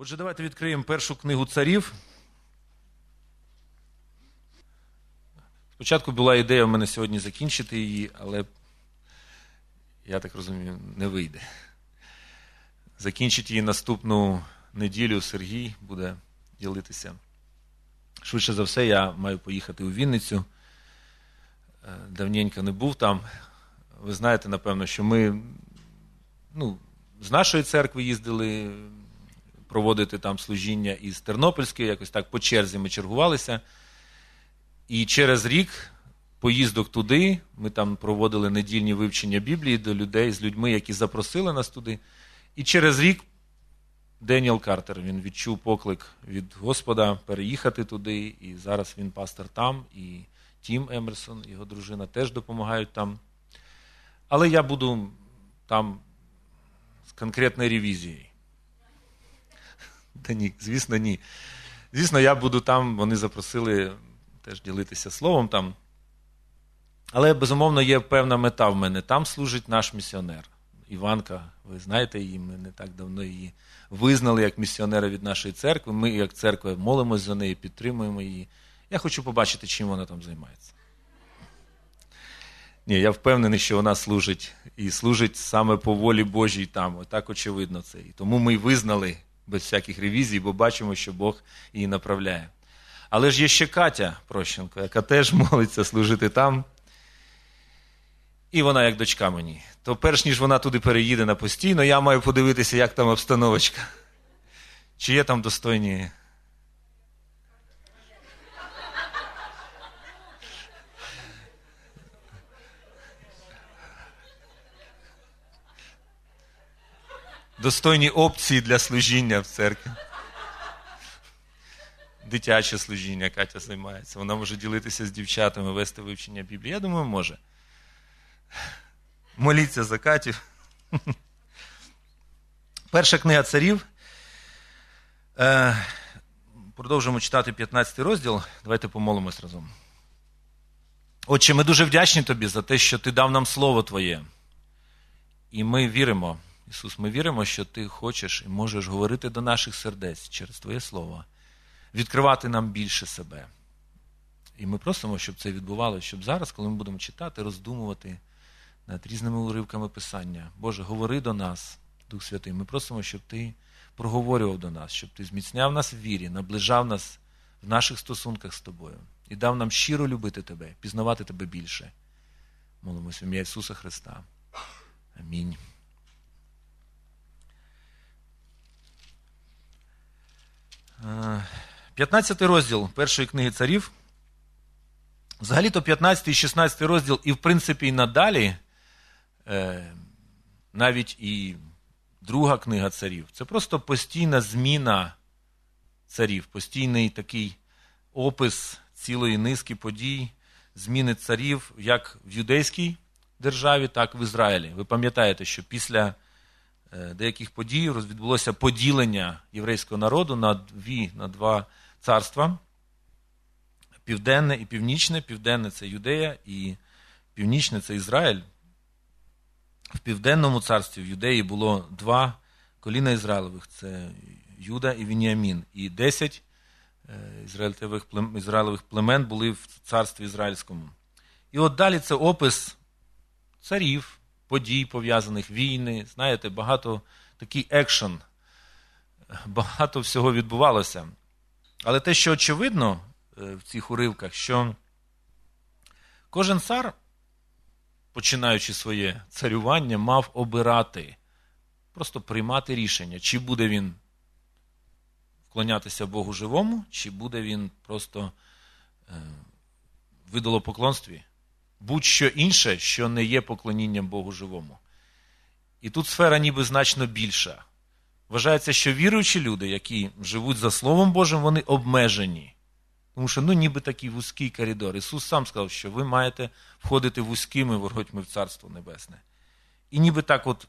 Отже, давайте відкриємо першу книгу царів. Спочатку була ідея в мене сьогодні закінчити її, але я так розумію, не вийде. Закінчить її наступну неділю Сергій буде ділитися. Швидше за все, я маю поїхати у Вінницю. Е, давненько не був там. Ви знаєте, напевно, що ми ну, з нашої церкви їздили проводити там служіння із Тернопільської, якось так по черзі ми чергувалися. І через рік поїздок туди, ми там проводили недільні вивчення Біблії до людей з людьми, які запросили нас туди. І через рік Деніел Картер він відчув поклик від Господа переїхати туди, і зараз він пастор там, і Тім Емерсон, його дружина теж допомагають там. Але я буду там з конкретною ревізією. Та ні, звісно, ні. Звісно, я буду там, вони запросили теж ділитися словом там. Але, безумовно, є певна мета в мене. Там служить наш місіонер. Іванка, ви знаєте її, ми не так давно її визнали як місіонера від нашої церкви. Ми, як церква, молимось за неї, підтримуємо її. Я хочу побачити, чим вона там займається. Ні, я впевнений, що вона служить і служить саме по волі Божій там. Отак очевидно це. І тому ми й визнали без всяких ревізій, бо бачимо, що Бог її направляє. Але ж є ще Катя Прощенко, яка теж молиться служити там. І вона як дочка мені. То перш ніж вона туди переїде на постійно, я маю подивитися, як там обстановочка. Чи є там достойні. Достойні опції для служіння в церкві. Дитяче служіння Катя займається. Вона може ділитися з дівчатами, вести вивчення Біблії. Я думаю, може. Моліться за Катю. Перша книга царів. Е, продовжуємо читати 15 розділ. Давайте помолимось разом. Отче, ми дуже вдячні тобі за те, що ти дав нам слово Твоє. І ми віримо, Ісус, ми віримо, що Ти хочеш і можеш говорити до наших сердець через Твоє Слово, відкривати нам більше себе. І ми просимо, щоб це відбувалося, щоб зараз, коли ми будемо читати, роздумувати над різними уривками Писання. Боже, говори до нас, Дух Святий. Ми просимо, щоб Ти проговорював до нас, щоб Ти зміцняв нас в вірі, наближав нас в наших стосунках з тобою і дав нам щиро любити Тебе, пізнавати Тебе більше. Молимось в ім'я Ісуса Христа. Амінь. П'ятнадцятий розділ першої книги царів. Взагалі-то 15 і 16 розділ, і в принципі і надалі, е, навіть і друга книга царів. Це просто постійна зміна царів, постійний такий опис цілої низки подій, зміни царів як в юдейській державі, так і в Ізраїлі. Ви пам'ятаєте, що після е, деяких подій відбулося поділення єврейського народу на дві, на два царства. Південне і північне. Південне це Юдея, і північне це Ізраїль. В Південному царстві в Юдеї було два коліна Ізраїлевих це Юда і Вініамін. І десять е, ізраїлевих племен були в царстві ізраїльському. І от далі це опис царів, подій, пов'язаних війни. Знаєте, багато такий екшен, багато всього відбувалося. Але те, що очевидно е, в цих уривках, що кожен цар, починаючи своє царювання, мав обирати, просто приймати рішення, чи буде він вклонятися Богу живому, чи буде він просто е, в ідолопоклонстві, будь-що інше, що не є поклонінням Богу живому. І тут сфера ніби значно більша. Вважається, що віруючі люди, які живуть за Словом Божим, вони обмежені. Тому що ну, ніби такий вузький коридор. Ісус сам сказав, що ви маєте входити вузькими воротьми в Царство Небесне. І ніби так от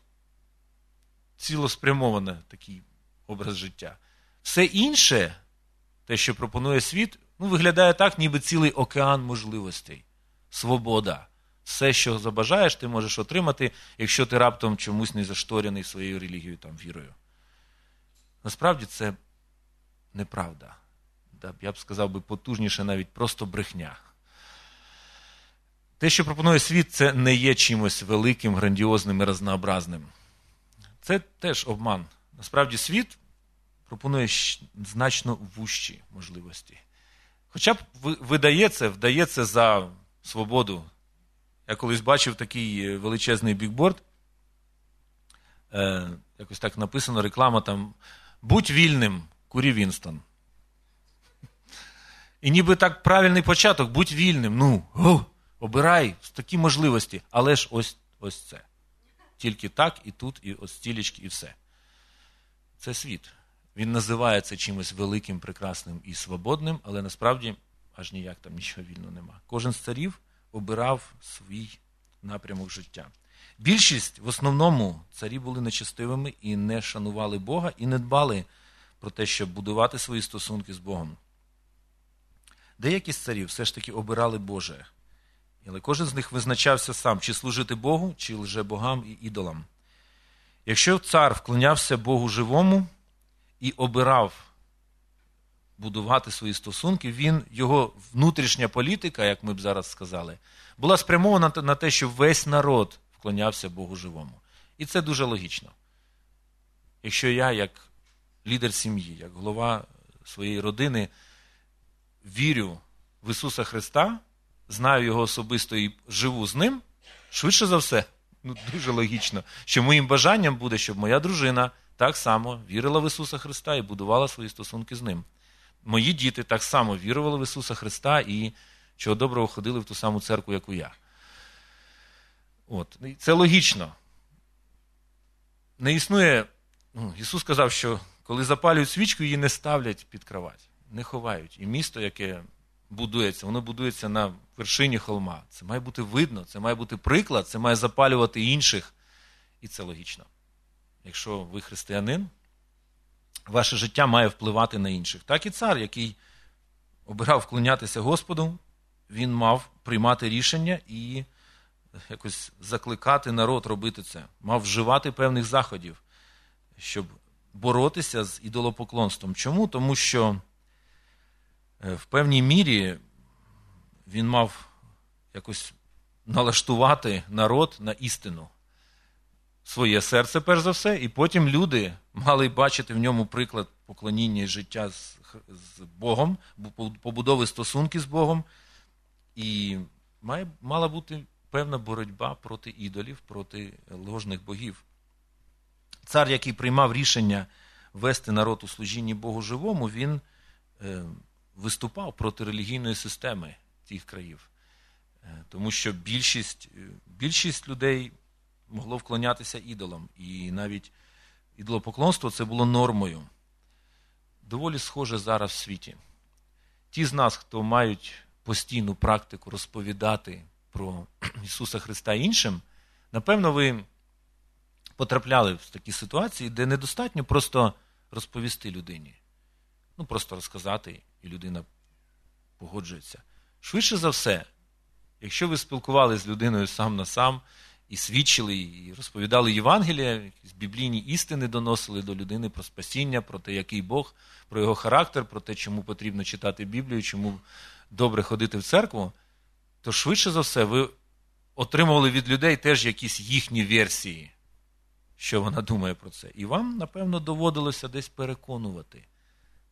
цілоспрямоване такий образ життя. Все інше, те, що пропонує світ, ну, виглядає так, ніби цілий океан можливостей. Свобода. Все, що забажаєш, ти можеш отримати, якщо ти раптом чомусь не зашторений своєю релігією там, вірою. насправді це неправда. Я б сказав би потужніше навіть просто брехня. Те, що пропонує світ, це не є чимось великим, грандіозним і разнообразним. Це теж обман. Насправді, світ пропонує значно вущі можливості. Хоча б видається, вдається за свободу. Я колись бачив такий е, величезний бікборд. Е, Якось так написано, реклама там. Будь вільним, курі Вінстон. І ніби так правильний початок, будь вільним. Ну, о, обирай такі можливості. Але ж ось ось це. Тільки так, і тут, і ось стілечки, і все. Це світ. Він називається чимось великим, прекрасним і свободним, але насправді аж ніяк там нічого вільного нема. Кожен з царів обирав свій напрямок життя. Більшість в основному царі були нечестивими і не шанували Бога, і не дбали про те, щоб будувати свої стосунки з Богом. Деякі з царів все ж таки обирали Боже, але кожен з них визначався сам, чи служити Богу, чи лже богам і ідолам. Якщо цар вклонявся Богу живому і обирав будувати свої стосунки, він, його внутрішня політика, як ми б зараз сказали, була спрямована на те, щоб весь народ вклонявся Богу живому. І це дуже логічно. Якщо я, як лідер сім'ї, як голова своєї родини, вірю в Ісуса Христа, знаю Його особисто і живу з Ним, швидше за все, ну дуже логічно, що моїм бажанням буде, щоб моя дружина так само вірила в Ісуса Христа і будувала свої стосунки з Ним. Мої діти так само вірували в Ісуса Христа і чого доброго ходили в ту саму церкву, як і я. От. Це логічно. Не існує. Ну, Ісус сказав, що коли запалюють свічку, її не ставлять під кровать, не ховають. І місто, яке будується, воно будується на вершині холма. Це має бути видно, це має бути приклад, це має запалювати інших. І це логічно. Якщо ви християнин, ваше життя має впливати на інших. Так і цар, який обирав вклонятися Господу, він мав приймати рішення і якось закликати народ робити це, мав вживати певних заходів, щоб боротися з ідолопоклонством. Чому? Тому що е, в певній мірі він мав якось налаштувати народ на істину. Своє серце, перш за все, і потім люди мали бачити в ньому приклад поклоніння і життя з, з Богом, побудови стосунки з Богом. І має, мала бути певна боротьба проти ідолів, проти ложних богів. Цар, який приймав рішення вести народ у служінні Богу живому, він е, виступав проти релігійної системи тих країв. Е, тому що більшість, е, більшість людей могло вклонятися ідолам. І навіть ідолопоклонство це було нормою. Доволі схоже зараз в світі. Ті з нас, хто мають постійну практику розповідати про Ісуса Христа іншим, напевно, ви потрапляли в такі ситуації, де недостатньо просто розповісти людині. Ну, просто розказати, і людина погоджується. Швидше за все, якщо ви спілкувалися з людиною сам на сам, і свідчили, і розповідали Євангелія, якісь біблійні істини доносили до людини про спасіння, про те, який Бог, про його характер, про те, чому потрібно читати Біблію, чому добре ходити в церкву, то швидше за все ви отримували від людей теж якісь їхні версії, що вона думає про це. І вам, напевно, доводилося десь переконувати,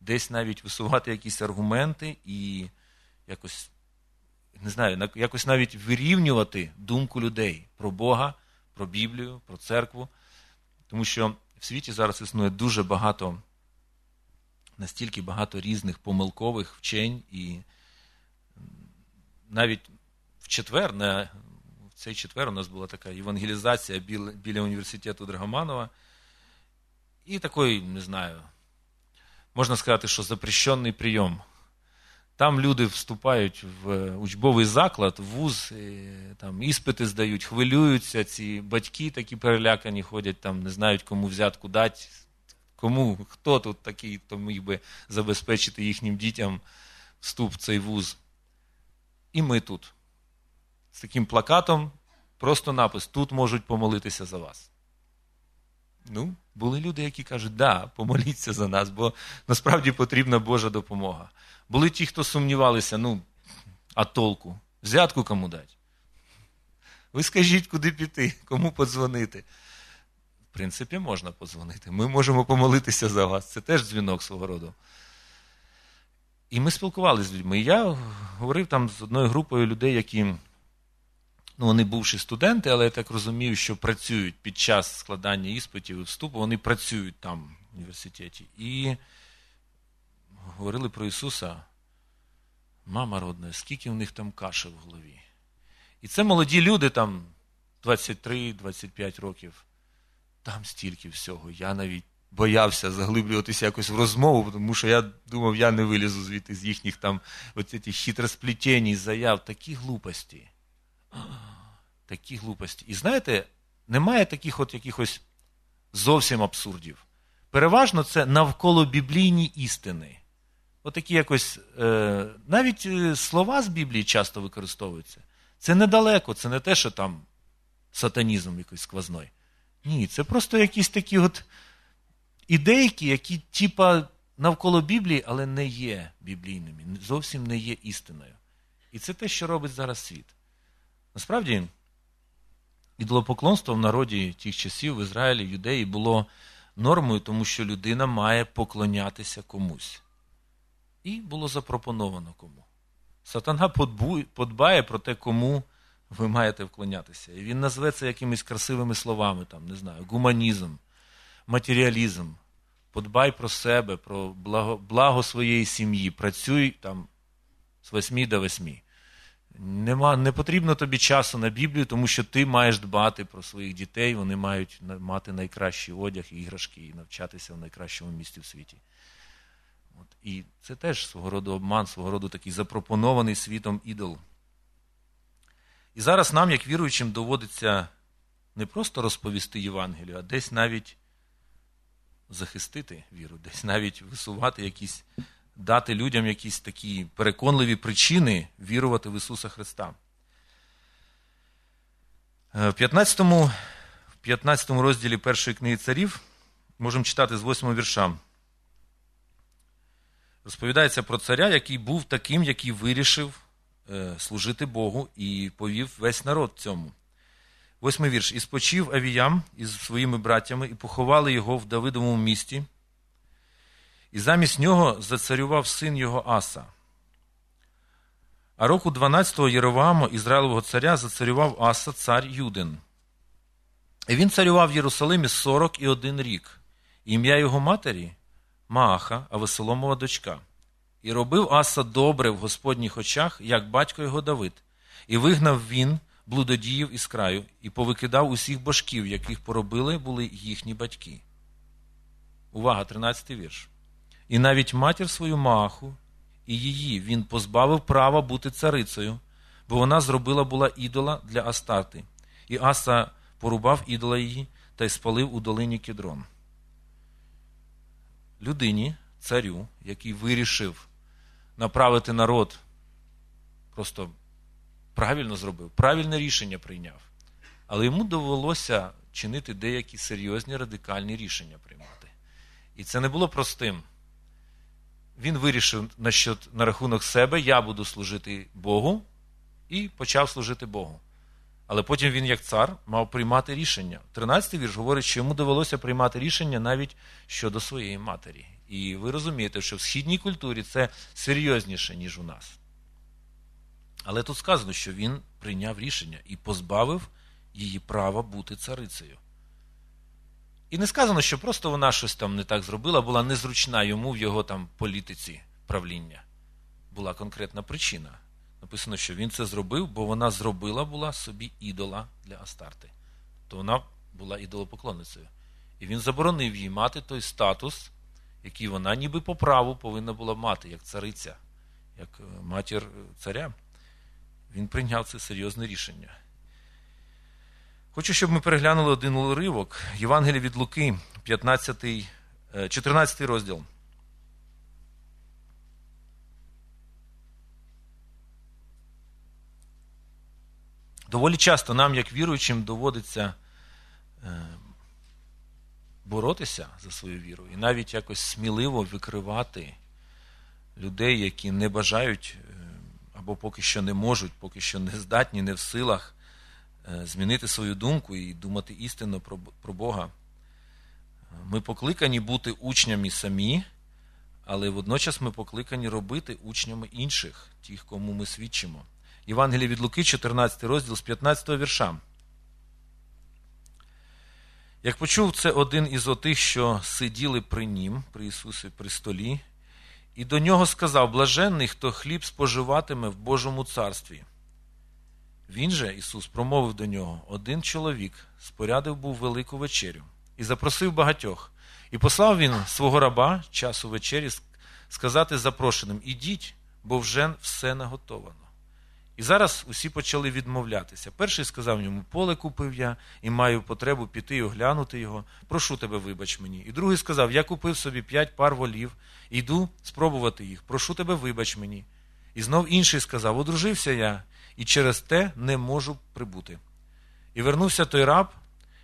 десь навіть висувати якісь аргументи і якось не знаю, якось навіть вирівнювати думку людей про Бога, про Біблію, про церкву. Тому що в світі зараз існує дуже багато, настільки багато різних помилкових вчень, і навіть в четвер, в цей четвер у нас була така євангелізація біля, біля університету Драгоманова. І такий, не знаю, можна сказати, що запрещений прийом. Там люди вступають в учбовий заклад, в вуз, там іспити здають, хвилюються. Ці батьки такі перелякані ходять, там не знають, кому взятку дати, кому, хто тут такий, хто міг би забезпечити їхнім дітям вступ в цей вуз. І ми тут. З таким плакатом, просто напис: тут можуть помолитися за вас. Ну, були люди, які кажуть, да, помоліться за нас, бо насправді потрібна Божа допомога. Були ті, хто сумнівалися, ну, а толку? Взятку кому дати? Ви скажіть, куди піти, кому подзвонити. В принципі, можна подзвонити. Ми можемо помолитися за вас. Це теж дзвінок свого роду. І ми спілкувалися з людьми. я говорив там з одною групою людей, які, ну, вони бувші студенти, але я так розумію, що працюють під час складання іспитів і вступу, вони працюють там в університеті. І говорили про Ісуса. Мама родна, скільки в них там каші в голові. І це молоді люди, там 23-25 років. Там стільки всього. Я навіть боявся заглиблюватися якось в розмову, тому що я думав, я не вилізу звідти з їхніх там оці хитросплетень, заяв, такі глупості. Такі глупості. І знаєте, немає таких от якихось зовсім абсурдів. Переважно це навколо біблійні істини. Отакі якось, е, навіть е, слова з Біблії часто використовуються. Це недалеко, це не те, що там сатанізм якийсь сквозной. Ні, це просто якісь такі от ідейки, які типа навколо Біблії, але не є біблійними, зовсім не є істиною. І це те, що робить зараз світ. Насправді, ідолопоклонство в народі тих часів в Ізраїлі, в юдеї було нормою, тому що людина має поклонятися комусь. І було запропоновано кому. Сатана подбає про те, кому ви маєте вклонятися. І він назве це якимись красивими словами, там, не знаю, гуманізм, матеріалізм. Подбай про себе, про благо, благо своєї сім'ї. Працюй там з восьмі до восьмі. Нема, Не потрібно тобі часу на Біблію, тому що ти маєш дбати про своїх дітей, вони мають мати найкращий одяг, іграшки і навчатися в найкращому місті в світі. От. І це теж свого роду обман, свого роду такий запропонований світом ідол. І зараз нам, як віруючим, доводиться не просто розповісти Євангелію, а десь навіть захистити віру, десь навіть висувати якісь, дати людям якісь такі переконливі причини вірувати в Ісуса Христа. Е, в 15 в 15 розділі першої книги царів можемо читати з 8 вірша. Розповідається про царя, який був таким, який вирішив е, служити Богу і повів весь народ цьому. Восьмий вірш. І спочив Авіям із своїми братями, і поховали його в Давидовому місті, і замість нього зацарював син його Аса. А року 12-го Єровааму, Ізраїлового царя, зацарював Аса, цар Юдин. І він царював в Єрусалимі 41 рік. Ім'я його матері Мааха, а Веселомова дочка. І робив Аса добре в Господніх очах, як батько його Давид, і вигнав він блудодіїв із краю, і повикидав усіх божків, яких поробили були їхні батьки. Увага, 13 вірш. І навіть матір свою Мааху, і її він позбавив права бути царицею, бо вона зробила була ідола для Астарти. І Аса порубав ідола її та й спалив у долині Кедрон людині, царю, який вирішив направити народ, просто правильно зробив, правильне рішення прийняв. Але йому довелося чинити деякі серйозні радикальні рішення приймати. І це не було простим. Він вирішив на, рахунок себе, я буду служити Богу, і почав служити Богу. Але потім він, як цар, мав приймати рішення. 13-й вірш говорить, що йому довелося приймати рішення навіть щодо своєї матері. І ви розумієте, що в східній культурі це серйозніше, ніж у нас. Але тут сказано, що він прийняв рішення і позбавив її права бути царицею. І не сказано, що просто вона щось там не так зробила, була незручна йому в його там політиці правління. Була конкретна причина. Написано, що він це зробив, бо вона зробила була собі ідола для Астарти. То вона була ідолопоклонницею. І він заборонив їй мати той статус, який вона ніби по праву повинна була мати, як цариця, як е, матір е, царя. Він прийняв це серйозне рішення. Хочу, щоб ми переглянули один уривок Євангелія від Луки, 15, 14 е, розділ. Доволі часто нам, як віруючим, доводиться боротися за свою віру і навіть якось сміливо викривати людей, які не бажають е, або поки що не можуть, поки що не здатні, не в силах е, змінити свою думку і думати істинно про Бога. Ми покликані бути учнями самі, але водночас ми покликані робити учнями інших, тих, кому ми свідчимо. Євангеліє від Луки, 14 розділ з 15 вірша. Як почув це один із отих, що сиділи при нім, при Ісусі при столі, і до нього сказав блаженний, хто хліб споживатиме в Божому царстві. Він же, Ісус, промовив до нього один чоловік, спорядив був велику вечерю, і запросив багатьох, і послав він свого раба часу вечері сказати запрошеним Ідіть, бо вже все наготовано. І зараз усі почали відмовлятися. Перший сказав йому, поле купив я і маю потребу піти і оглянути його. Прошу тебе, вибач мені. І другий сказав: Я купив собі п'ять пар волів, йду спробувати їх. Прошу тебе, вибач мені. І знов інший сказав: Одружився я, і через те не можу прибути. І вернувся той раб,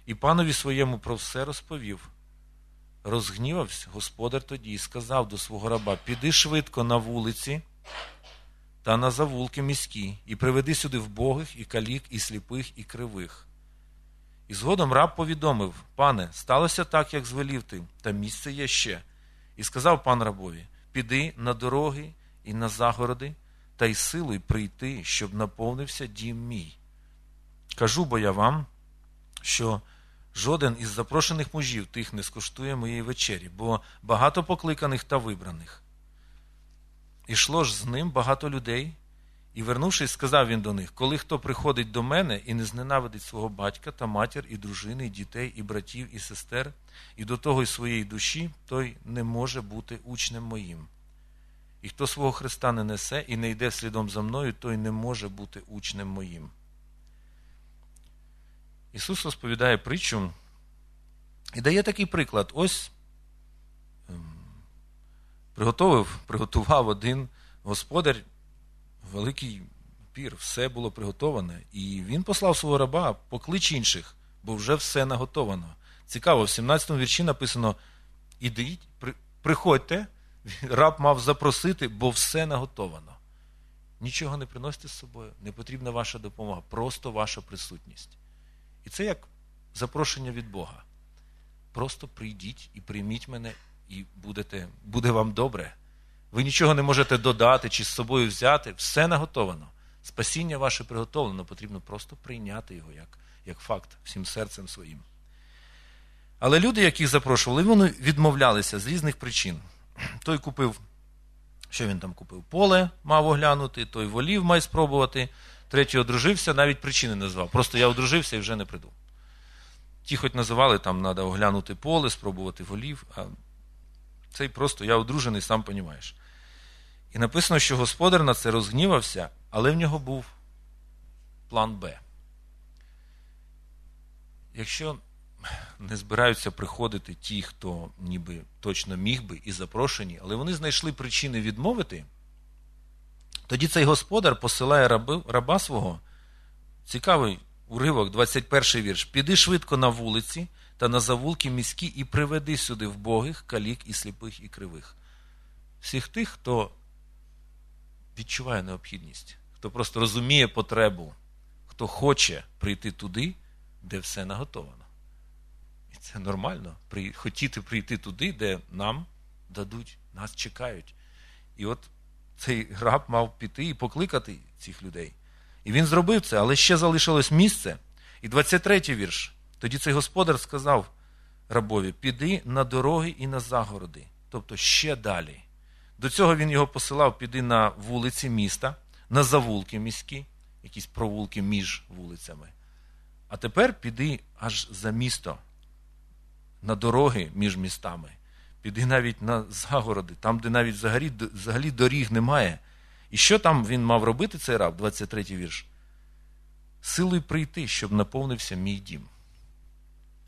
і панові своєму про все розповів. Розгнівався господар тоді і сказав до свого раба: Піди швидко на вулиці та на завулки міські, і приведи сюди вбогих, і калік, і сліпих, і кривих. І згодом раб повідомив Пане, сталося так, як звелів ти, та місце є ще. І сказав пан рабові: Піди на дороги і на загороди, та й силою прийти, щоб наповнився дім мій. Кажу бо я вам, що жоден із запрошених мужів тих не скуштує моєї вечері, бо багато покликаних та вибраних. Ішло ж з ним багато людей, і, вернувшись, сказав він до них: Коли хто приходить до мене і не зненавидить свого батька та матір, і дружини, і дітей, і братів, і сестер, і до того й своєї душі, той не може бути учнем моїм. І хто свого Христа не несе і не йде слідом за мною, той не може бути учнем моїм. Ісус розповідає притчу і дає такий приклад. Ось Приготовив, приготував один господар великий пір, все було приготоване. І він послав свого раба, поклич інших, бо вже все наготовано. Цікаво, в 17 му вірші написано: ідіть, приходьте, раб мав запросити, бо все наготовано. Нічого не приносите з собою, не потрібна ваша допомога, просто ваша присутність. І це як запрошення від Бога. Просто прийдіть і прийміть мене і будете, буде вам добре. Ви нічого не можете додати чи з собою взяти, все наготовано. Спасіння ваше приготовлено, потрібно просто прийняти його як як факт всім серцем своїм. Але люди, яких запрошували, вони відмовлялися з різних причин. Той купив, що він там купив? Поле мав оглянути, той волів має спробувати, третій одружився, навіть причини назвав. Просто я одружився і вже не прийду. Ті, хоч називали, там треба оглянути поле, спробувати волів, а цей просто я одружений, сам понімаєш. І написано, що господар на це розгнівався, але в нього був план Б. Якщо не збираються приходити ті, хто ніби точно міг би і запрошені, але вони знайшли причини відмовити, тоді цей господар посилає раба свого. Цікавий уривок, 21 вірш. Піди швидко на вулиці та на завулки міські і приведи сюди вбогих, калік і сліпих, і кривих. Всіх тих, хто відчуває необхідність, хто просто розуміє потребу, хто хоче прийти туди, де все наготовано. І це нормально. Хотіти прийти туди, де нам дадуть, нас чекають. І от цей раб мав піти і покликати цих людей. І він зробив це, але ще залишилось місце. І 23-й вірш. Тоді цей господар сказав рабові: піди на дороги і на загороди, тобто ще далі. До цього він його посилав піди на вулиці міста, на завулки міські, якісь провулки між вулицями. А тепер піди аж за місто, на дороги між містами. Піди навіть на загороди, там, де навіть взагалі, взагалі доріг немає. І що там він мав робити, цей раб, 23 вірш? Силою прийти, щоб наповнився мій дім.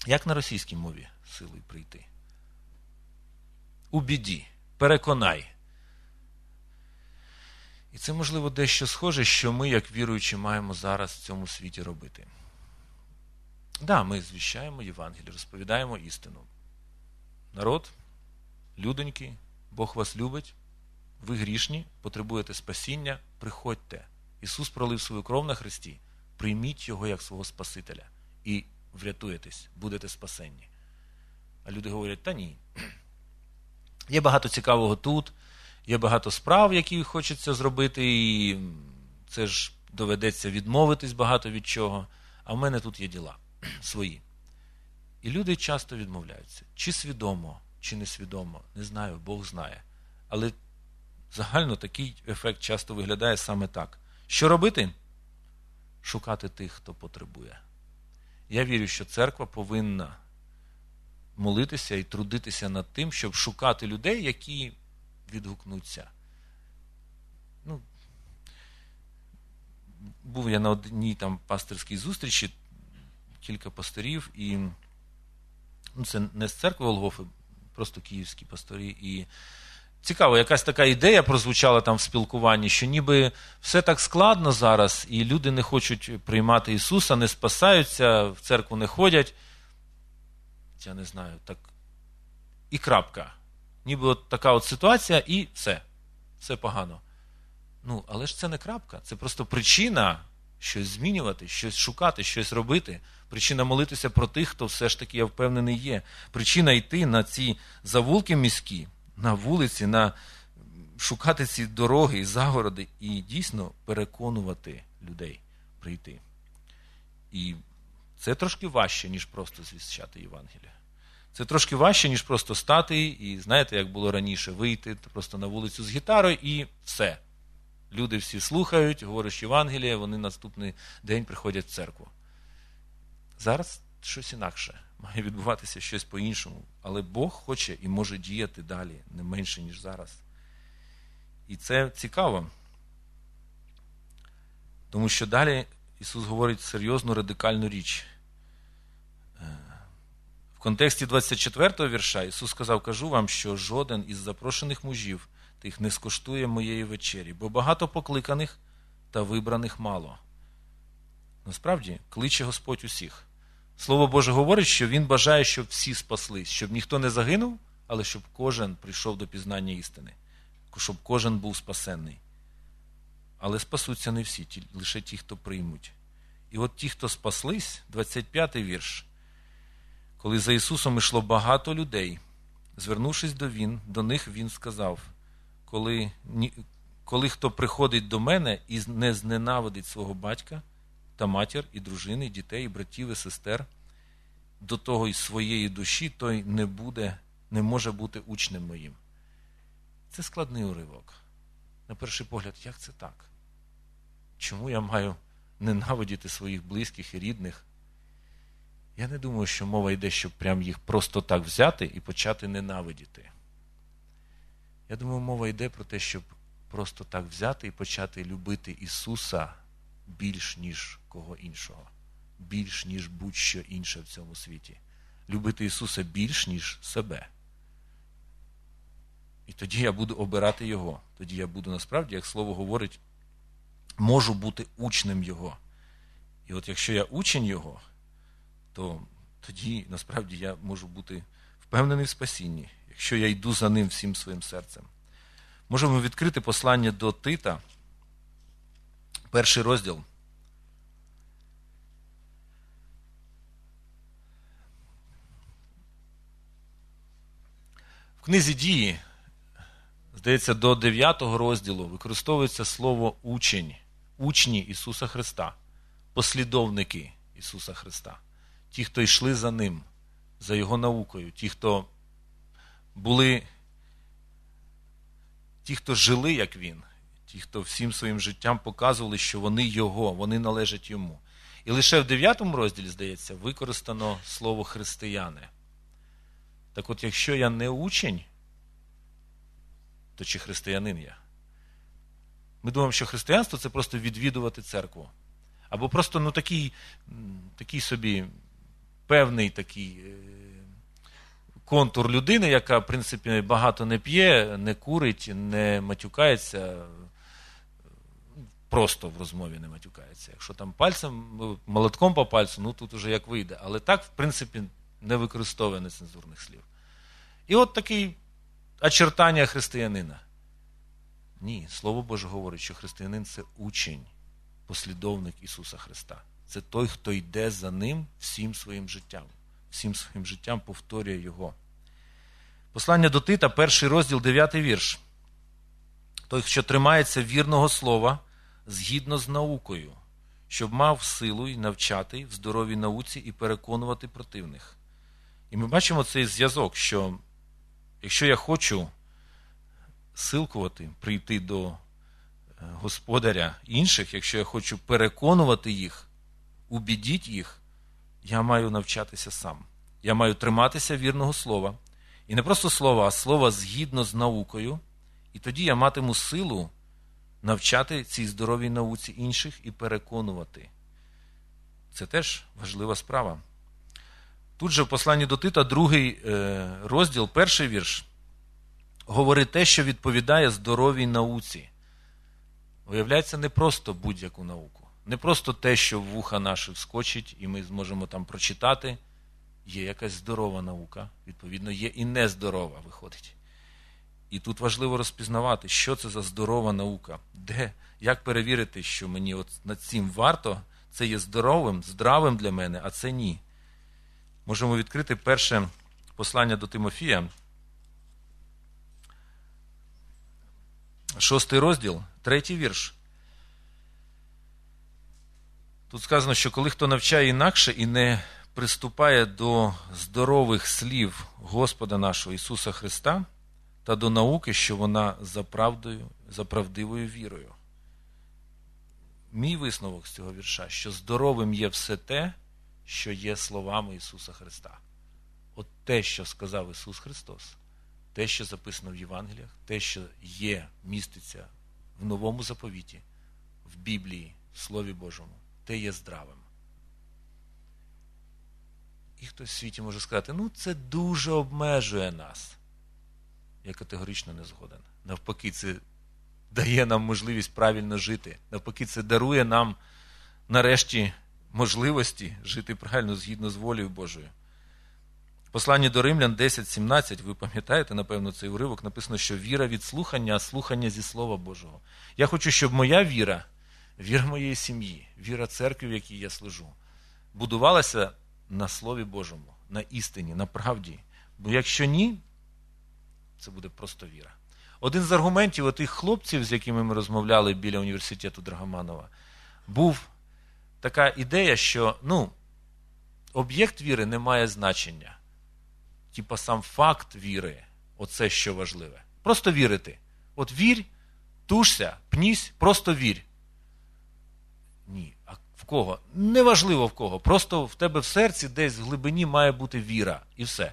Як на російській мові силою прийти? У біді, переконай. І це, можливо, дещо схоже, що ми, як віруючі, маємо зараз в цьому світі робити. Так, да, ми звіщаємо Євангелію, розповідаємо істину. народ, людоньки, Бог вас любить, ви грішні, потребуєте спасіння, приходьте. Ісус пролив свою кров на Христі, прийміть Його як свого Спасителя і врятуєтесь, будете спасенні. А люди говорять, та ні. Є багато цікавого тут, є багато справ, які хочеться зробити, і це ж доведеться відмовитись багато від чого. А в мене тут є діла свої. І люди часто відмовляються. Чи свідомо, чи несвідомо, не знаю, Бог знає. Але загально такий ефект часто виглядає саме так. Що робити? Шукати тих, хто потребує. Я вірю, що церква повинна молитися і трудитися над тим, щоб шукати людей, які відгукнуться. Ну, Був я на одній там пастирській зустрічі, кілька пасторів, і ну, це не з церкви Олгофи, просто київські пасторі. І цікаво, якась така ідея прозвучала там в спілкуванні, що ніби все так складно зараз, і люди не хочуть приймати Ісуса, не спасаються, в церкву не ходять. Я не знаю, так. І крапка. Ніби от така от ситуація, і все. Все погано. Ну, але ж це не крапка. Це просто причина щось змінювати, щось шукати, щось робити. Причина молитися про тих, хто все ж таки, я впевнений, є. Причина йти на ці завулки міські, на вулиці, на шукати ці дороги і загороди і дійсно переконувати людей прийти. І це трошки важче, ніж просто звіщати Євангелія. Це трошки важче, ніж просто стати, і знаєте, як було раніше, вийти просто на вулицю з гітарою і все. Люди всі слухають, говориш Євангелія, вони наступний день приходять в церкву. Зараз щось інакше. Має відбуватися щось по-іншому. Але Бог хоче і може діяти далі, не менше, ніж зараз. І це цікаво. Тому що далі Ісус говорить серйозну радикальну річ. Е, в контексті 24 го вірша Ісус сказав: Кажу вам, що жоден із запрошених мужів тих не скоштує моєї вечері, бо багато покликаних та вибраних мало. Насправді, кличе Господь усіх. Слово Боже говорить, що Він бажає, щоб всі спаслись, щоб ніхто не загинув, але щоб кожен прийшов до пізнання істини, щоб кожен був спасенний. Але спасуться не всі, лише ті, хто приймуть. І от ті, хто спаслись, 25-й вірш, коли за Ісусом йшло багато людей, звернувшись до Він, до них Він сказав: коли коли хто приходить до мене і не зненавидить свого батька та матір, і дружини, і дітей, і братів, і сестер, до того й своєї душі, той не буде, не може бути учнем моїм. Це складний уривок. На перший погляд, як це так? Чому я маю ненавидіти своїх близьких і рідних? Я не думаю, що мова йде, щоб прям їх просто так взяти і почати ненавидіти. Я думаю, мова йде про те, щоб просто так взяти і почати любити Ісуса більш, ніж кого іншого, більш, ніж будь-що інше в цьому світі. Любити Ісуса більш, ніж себе. І тоді я буду обирати Його. Тоді я буду насправді, як слово говорить, можу бути учнем Його. І от якщо я учень Його, то тоді насправді я можу бути впевнений в спасінні, якщо я йду за ним всім своїм серцем. Можемо відкрити послання до Тита, перший розділ. В книзі дії здається, до 9 розділу використовується слово учень, учні Ісуса Христа, послідовники Ісуса Христа, ті, хто йшли за Ним, за Його наукою, ті, хто були, ті, хто жили, як Він, ті, хто всім своїм життям показували, що вони Його, вони належать йому. І лише в 9 розділі, здається, використано слово християни. Так от, якщо я не учень, то чи християнин я? Ми думаємо, що християнство це просто відвідувати церкву. Або просто ну, такий такий собі певний такий е, контур людини, яка, в принципі, багато не п'є, не курить, не матюкається, просто в розмові не матюкається. Якщо там пальцем, молотком по пальцю, ну тут уже як вийде. Але так, в принципі, не використовує нецензурних слів. І от такий очертання християнина. Ні, Слово Боже говорить, що християнин це учень, послідовник Ісуса Христа. Це той, хто йде за Ним всім своїм життям, всім своїм життям повторює Його. Послання до Тита, перший розділ, дев'ятий вірш. Той, що тримається вірного слова згідно з наукою, щоб мав силу й навчати в здоровій науці і переконувати противних. І ми бачимо цей зв'язок, що якщо я хочу силкувати, прийти до е, господаря інших, якщо я хочу переконувати їх, убідіть їх, я маю навчатися сам. Я маю триматися вірного слова. І не просто слова, а слова згідно з наукою. І тоді я матиму силу навчати цій здоровій науці інших і переконувати. Це теж важлива справа. Тут же в посланні до Тита, другий е, розділ, перший вірш, говорить те, що відповідає здоровій науці. Виявляється, не просто будь-яку науку. Не просто те, що в вуха наші вскочить, і ми зможемо там прочитати. Є якась здорова наука, відповідно, є і нездорова виходить. І тут важливо розпізнавати, що це за здорова наука, де, як перевірити, що мені от над цим варто, це є здоровим, здравим для мене, а це ні. Можемо відкрити перше послання до Тимофія. Шостий розділ, третій вірш. Тут сказано, що коли хто навчає інакше і не приступає до здорових слів Господа нашого Ісуса Христа та до науки, що вона за правдою, за правдивою вірою. Мій висновок з цього вірша, що здоровим є все те, що є словами Ісуса Христа. От те, що сказав Ісус Христос, те, що записано в Євангеліях, те, що є, міститься в новому заповіті, в Біблії, в Слові Божому, те є здравим. І хтось в світі може сказати, ну це дуже обмежує нас. Я категорично не згоден. Навпаки, це дає нам можливість правильно жити. Навпаки, це дарує нам нарешті можливості жити правильно згідно з волею Божою. Посланні до Римлян 10.17, ви пам'ятаєте, напевно, цей уривок написано, що віра від слухання, а слухання зі Слова Божого. Я хочу, щоб моя віра, віра моєї сім'ї, віра церкви, в якій я служу, будувалася на Слові Божому, на істині, на правді. Бо якщо ні, це буде просто віра. Один з аргументів отих хлопців, з якими ми розмовляли біля університету Драгоманова, був така ідея, що ну, об'єкт віри не має значення. Типа сам факт віри, оце що важливе. Просто вірити. От вірь, тушся, пнісь, просто вірь. Ні. А в кого? Неважливо в кого. Просто в тебе в серці десь в глибині має бути віра. І все.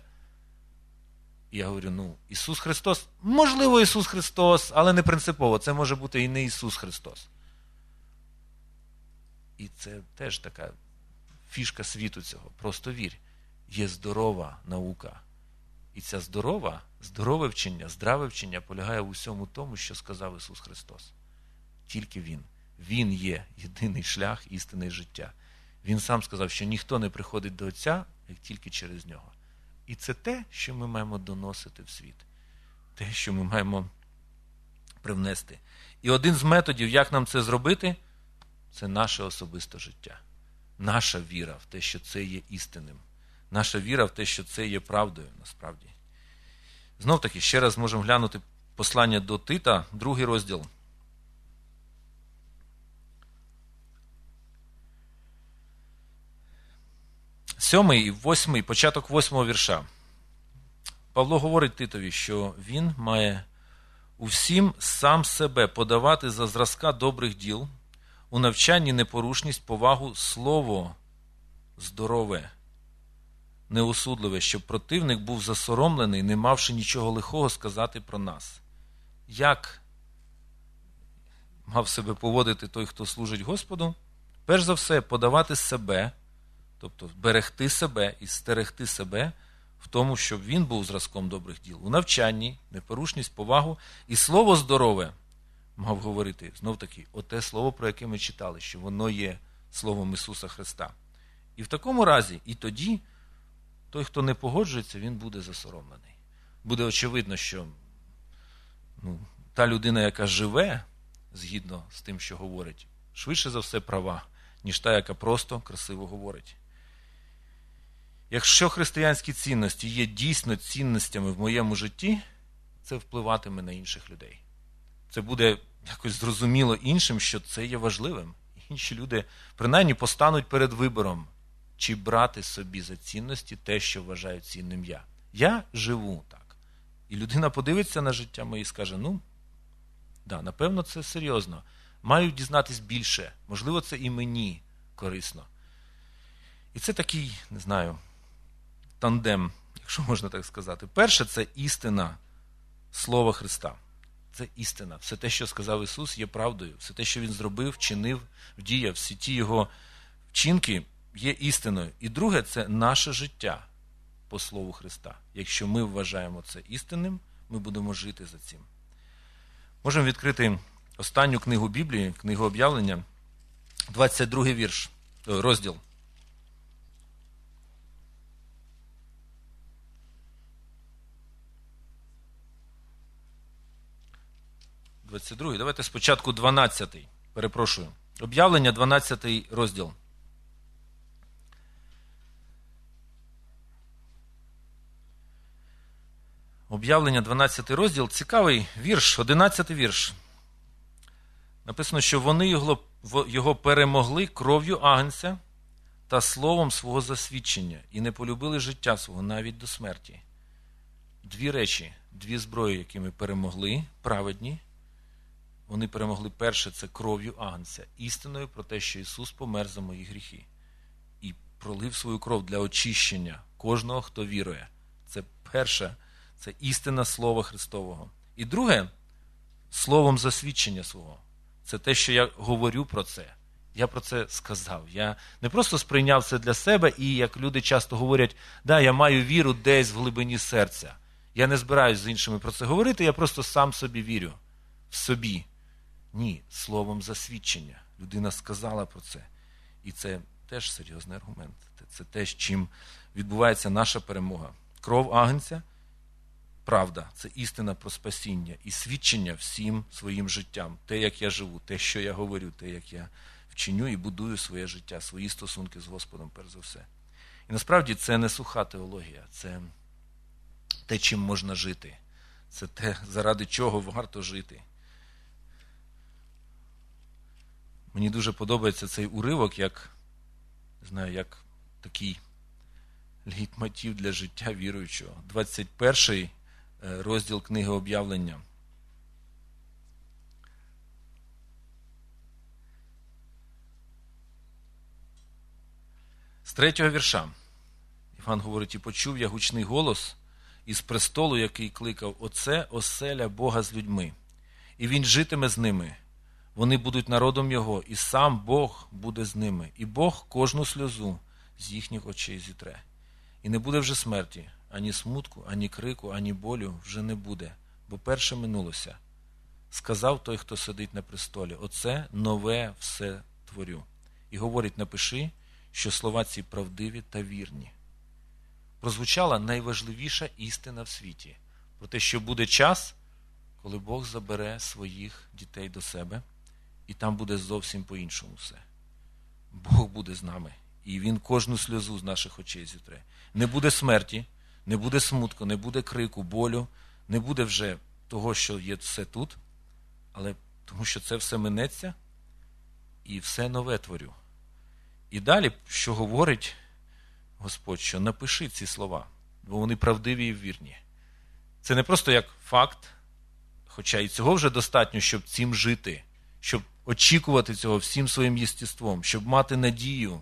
Я говорю: ну, Ісус Христос, можливо, Ісус Христос, але не принципово. Це може бути і не Ісус Христос. І це теж така фішка світу цього. Просто вірь. Є здорова наука. І ця здорова, здорове вчення, здраве вчення полягає в усьому тому, що сказав Ісус Христос. Тільки Він. Він є єдиний шлях істини життя. Він сам сказав, що ніхто не приходить до Отця, як тільки через нього. І це те, що ми маємо доносити в світ, те, що ми маємо привнести. І один з методів, як нам це зробити, це наше особисте життя, наша віра в те, що це є істинним, наша віра в те, що це є правдою насправді. Знов таки, ще раз можемо глянути послання до Тита, другий розділ. Сьомий і восьмий, початок восьмого вірша. Павло говорить Титові, що він має усім сам себе подавати за зразка добрих діл, у навчанні непорушність, повагу, слово здорове, неосудливе, щоб противник був засоромлений, не мавши нічого лихого сказати про нас. Як мав себе поводити той, хто служить Господу? Перш за все, подавати себе. Тобто берегти себе і стерегти себе в тому, щоб він був зразком добрих діл. У навчанні, непорушність, повагу і слово здорове мав говорити знов таки, оте слово, про яке ми читали, що воно є Словом Ісуса Христа. І в такому разі, і тоді, той, хто не погоджується, він буде засоромлений. буде очевидно, що ну, та людина, яка живе згідно з тим, що говорить, швидше за все права, ніж та, яка просто красиво говорить. Якщо християнські цінності є дійсно цінностями в моєму житті, це впливатиме на інших людей. Це буде якось зрозуміло іншим, що це є важливим. Інші люди принаймні постануть перед вибором, чи брати собі за цінності те, що вважають цінним я. Я живу так. І людина подивиться на життя моє і скаже: ну, да, напевно, це серйозно. Маю дізнатись більше. Можливо, це і мені корисно. І це такий, не знаю, тандем, якщо можна так сказати. Перше, це істина Слова Христа. Це істина. Все те, що сказав Ісус, є правдою. Все те, що Він зробив, чинив, вдіяв, всі ті його вчинки є істиною. І друге, це наше життя по Слову Христа. Якщо ми вважаємо це істинним, ми будемо жити за цим. Можемо відкрити останню книгу Біблії, книгу об'явлення, 22 вірш, розділ. 22. Давайте спочатку 12. Перепрошую. Об'явлення 12 розділ. Об'явлення 12 розділ. Цікавий вірш, 11 вірш. Написано, що вони його, його перемогли кров'ю агнця та словом свого засвідчення і не полюбили життя свого навіть до смерті. Дві речі, дві зброї, якими перемогли, праведні. Вони перемогли перше це кров'ю Агнця, істиною про те, що Ісус помер за мої гріхи і пролив свою кров для очищення кожного, хто вірує. Це перше, це істина Слова Христового. І друге, словом засвідчення свого. Це те, що я говорю про це. Я про це сказав. Я не просто сприйняв це для себе, і як люди часто говорять, да, я маю віру десь в глибині серця. Я не збираюсь з іншими про це говорити, я просто сам собі вірю в собі. Ні, словом засвідчення. Людина сказала про це. І це теж серйозний аргумент. Це те, з чим відбувається наша перемога. Кров агнця, правда, це істина про спасіння і свідчення всім своїм життям. Те, як я живу, те, що я говорю, те, як я вчиню і будую своє життя, свої стосунки з Господом, перш за все. І насправді це не суха теологія, це те, чим можна жити. Це те, заради чого варто жити. Мені дуже подобається цей уривок, як не знаю, як такий лейтмотив для життя віруючого. 21 е, розділ книги об'явлення. З третього вірша. Іван говорить: і почув я гучний голос із престолу, який кликав: Оце оселя Бога з людьми, і він житиме з ними. Вони будуть народом Його, і сам Бог буде з ними, і Бог кожну сльозу з їхніх очей зітре. І не буде вже смерті, ані смутку, ані крику, ані болю вже не буде, бо перше минулося. Сказав той, хто сидить на престолі: Оце нове все творю. І говорить: напиши, що слова ці правдиві та вірні. Прозвучала найважливіша істина в світі про те, що буде час, коли Бог забере своїх дітей до себе. І там буде зовсім по-іншому все. Бог буде з нами. І Він кожну сльозу з наших очей зітре. Не буде смерті, не буде смутку, не буде крику, болю, не буде вже того, що є все тут, але тому що це все минеться і все нове творю. І далі, що говорить Господь, що напиши ці слова, бо вони правдиві і вірні. Це не просто як факт, хоча і цього вже достатньо, щоб цим жити, щоб очікувати цього всім своїм єстеством, щоб мати надію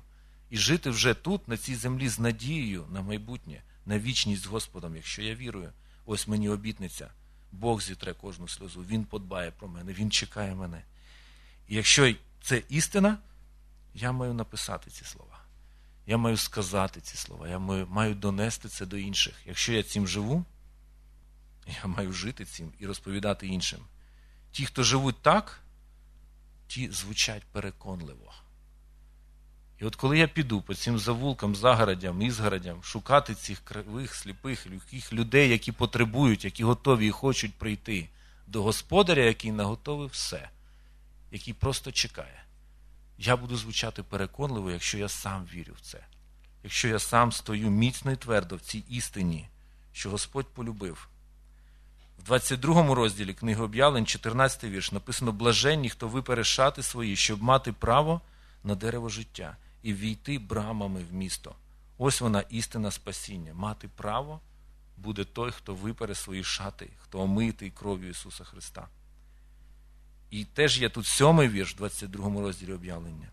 і жити вже тут, на цій землі, з надією на майбутнє, на вічність з Господом, якщо я вірую, ось мені обітниця. Бог зітре кожну сльозу, Він подбає про мене, Він чекає мене. І якщо це істина, я маю написати ці слова. Я маю сказати ці слова, я маю, маю донести це до інших. Якщо я цим живу, я маю жити цим і розповідати іншим. Ті, хто живуть так, ті звучать переконливо. І от коли я піду по цим завулкам, загородям, ізгородям, шукати цих кривих, сліпих, легких людей, які потребують, які готові і хочуть прийти до господаря, який наготовив все, який просто чекає, я буду звучати переконливо, якщо я сам вірю в це, якщо я сам стою міцно і твердо в цій істині, що Господь полюбив. В 22 розділі книги об'явлень, 14 вірш, написано: Блаженні, хто випере шати свої, щоб мати право на дерево життя і війти брамами в місто. Ось вона істина спасіння. Мати право буде той, хто випере свої шати, хто омитий кров'ю Ісуса Христа. І теж є тут сьомий вірш, в 22 розділі об'явлення.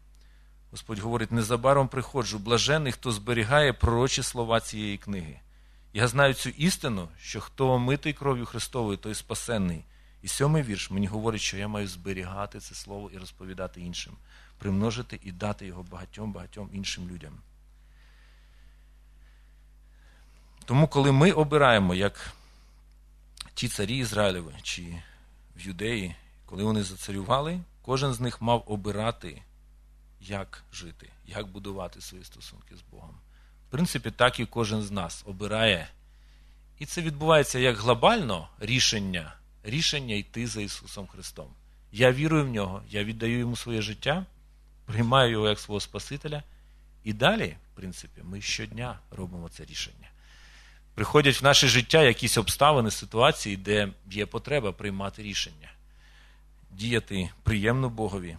Господь говорить: незабаром приходжу, блажений, хто зберігає пророчі слова цієї книги. Я знаю цю істину, що хто омитий кров'ю Христовою, той спасенний. І сьомий вірш мені говорить, що я маю зберігати це слово і розповідати іншим, примножити і дати його багатьом багатьом іншим людям. Тому, коли ми обираємо, як ті царі Ізраїлеві чи в юдеї, коли вони зацарювали, кожен з них мав обирати, як жити, як будувати свої стосунки з Богом. Принципі, так і кожен з нас обирає. І це відбувається як глобально рішення, рішення йти за Ісусом Христом. Я вірую в нього, я віддаю йому своє життя, приймаю його як свого Спасителя. І далі, в принципі, ми щодня робимо це рішення. Приходять в наше життя якісь обставини, ситуації, де є потреба приймати рішення, діяти приємно Богові,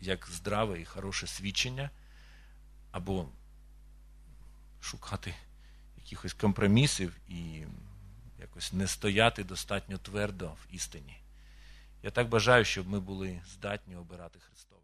як здраве і хороше свідчення, або шукати якихось компромісів і якось не стояти достатньо твердо в істині. Я так бажаю, щоб ми були здатні обирати Христове.